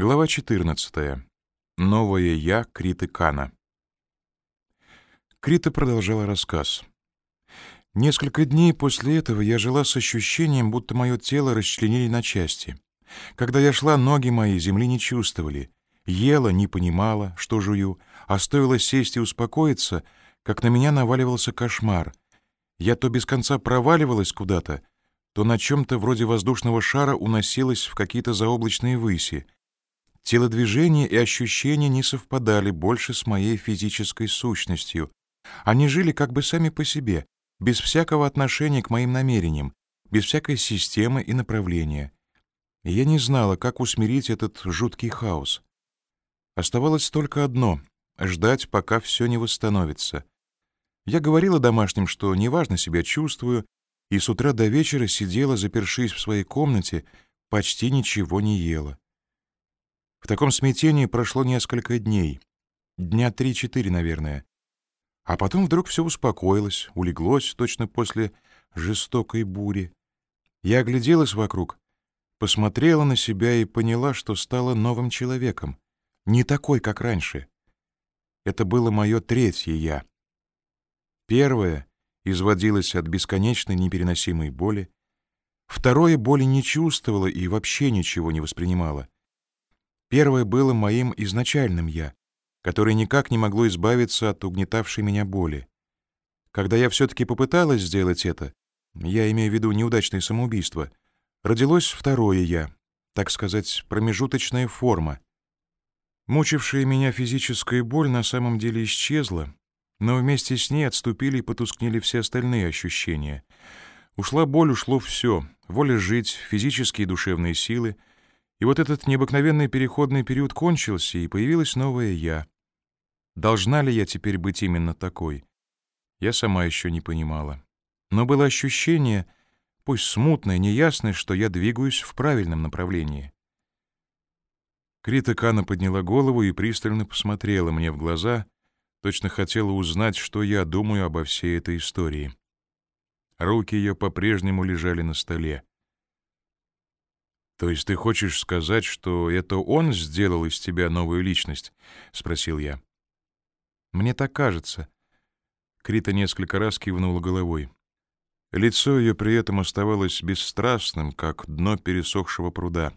Глава 14. Новое «Я» Криты Кана. Крита продолжала рассказ. Несколько дней после этого я жила с ощущением, будто мое тело расчленили на части. Когда я шла, ноги мои земли не чувствовали. Ела, не понимала, что жую, а стоило сесть и успокоиться, как на меня наваливался кошмар. Я то без конца проваливалась куда-то, то на чем-то вроде воздушного шара уносилась в какие-то заоблачные выси — Телодвижения и ощущения не совпадали больше с моей физической сущностью. Они жили как бы сами по себе, без всякого отношения к моим намерениям, без всякой системы и направления. Я не знала, как усмирить этот жуткий хаос. Оставалось только одно — ждать, пока все не восстановится. Я говорила домашним, что неважно себя чувствую, и с утра до вечера сидела, запершись в своей комнате, почти ничего не ела. В таком смятении прошло несколько дней. Дня три-четыре, наверное. А потом вдруг все успокоилось, улеглось точно после жестокой бури. Я огляделась вокруг, посмотрела на себя и поняла, что стала новым человеком. Не такой, как раньше. Это было мое третье «я». Первое изводилось от бесконечной непереносимой боли. Второе боли не чувствовало и вообще ничего не воспринимало. Первое было моим изначальным «я», которое никак не могло избавиться от угнетавшей меня боли. Когда я все-таки попыталась сделать это, я имею в виду неудачное самоубийство, родилось второе «я», так сказать, промежуточная форма. Мучившая меня физическая боль на самом деле исчезла, но вместе с ней отступили и потускнели все остальные ощущения. Ушла боль, ушло все — воля жить, физические и душевные силы — и вот этот необыкновенный переходный период кончился, и появилась новая «я». Должна ли я теперь быть именно такой? Я сама еще не понимала. Но было ощущение, пусть смутное, неясное, что я двигаюсь в правильном направлении. Крита Кана подняла голову и пристально посмотрела мне в глаза, точно хотела узнать, что я думаю обо всей этой истории. Руки ее по-прежнему лежали на столе. «То есть ты хочешь сказать, что это он сделал из тебя новую личность?» — спросил я. «Мне так кажется». Крита несколько раз кивнула головой. Лицо ее при этом оставалось бесстрастным, как дно пересохшего пруда.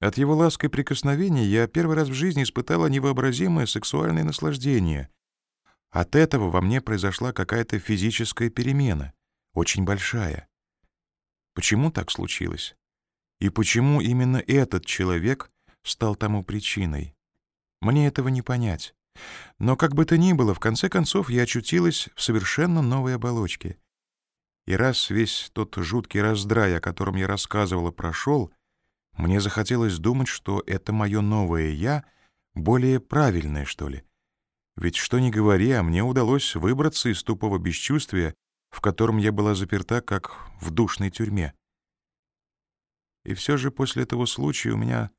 От его ласк и прикосновений я первый раз в жизни испытала невообразимое сексуальное наслаждение. От этого во мне произошла какая-то физическая перемена, очень большая. Почему так случилось? И почему именно этот человек стал тому причиной? Мне этого не понять. Но как бы то ни было, в конце концов я очутилась в совершенно новой оболочке. И раз весь тот жуткий раздрай, о котором я рассказывала, прошел, мне захотелось думать, что это мое новое «я» более правильное, что ли. Ведь что ни говори, а мне удалось выбраться из тупого бесчувствия, в котором я была заперта, как в душной тюрьме. И все же после этого случая у меня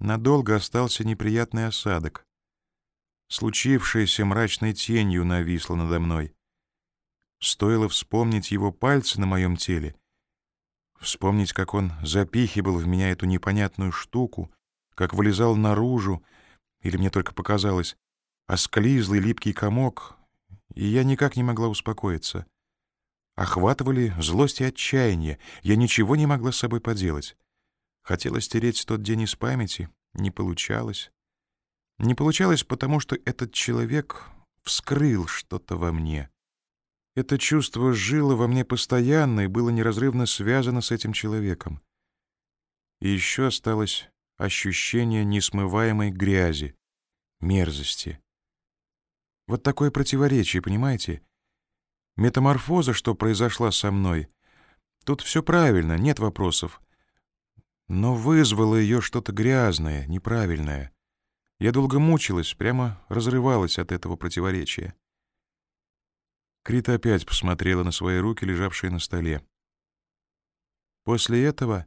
надолго остался неприятный осадок. Случившееся мрачной тенью нависло надо мной. Стоило вспомнить его пальцы на моем теле, вспомнить, как он запихивал в меня эту непонятную штуку, как вылезал наружу, или мне только показалось, осклизлый липкий комок, и я никак не могла успокоиться. Охватывали злость и отчаяние. Я ничего не могла с собой поделать. Хотела стереть тот день из памяти. Не получалось. Не получалось, потому что этот человек вскрыл что-то во мне. Это чувство жило во мне постоянно и было неразрывно связано с этим человеком. И еще осталось ощущение несмываемой грязи, мерзости. Вот такое противоречие, понимаете? Метаморфоза, что произошла со мной. Тут все правильно, нет вопросов. Но вызвало ее что-то грязное, неправильное. Я долго мучилась, прямо разрывалась от этого противоречия. Крита опять посмотрела на свои руки, лежавшие на столе. После этого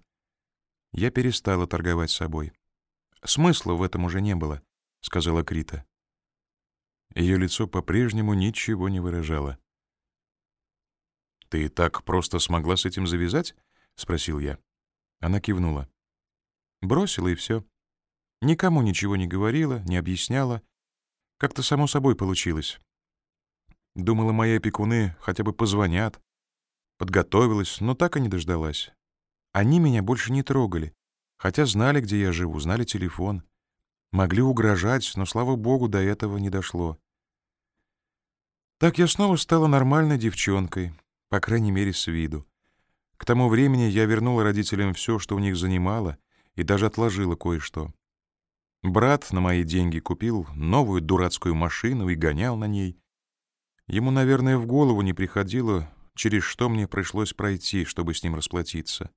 я перестала торговать собой. Смысла в этом уже не было, — сказала Крита. Ее лицо по-прежнему ничего не выражало. «Ты так просто смогла с этим завязать?» — спросил я. Она кивнула. «Бросила, и все. Никому ничего не говорила, не объясняла. Как-то само собой получилось. Думала, мои опекуны хотя бы позвонят. Подготовилась, но так и не дождалась. Они меня больше не трогали, хотя знали, где я живу, знали телефон. Могли угрожать, но, слава богу, до этого не дошло. Так я снова стала нормальной девчонкой, по крайней мере, с виду. К тому времени я вернула родителям все, что у них занимало, и даже отложила кое-что. Брат на мои деньги купил новую дурацкую машину и гонял на ней. Ему, наверное, в голову не приходило, через что мне пришлось пройти, чтобы с ним расплатиться.